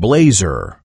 blazer.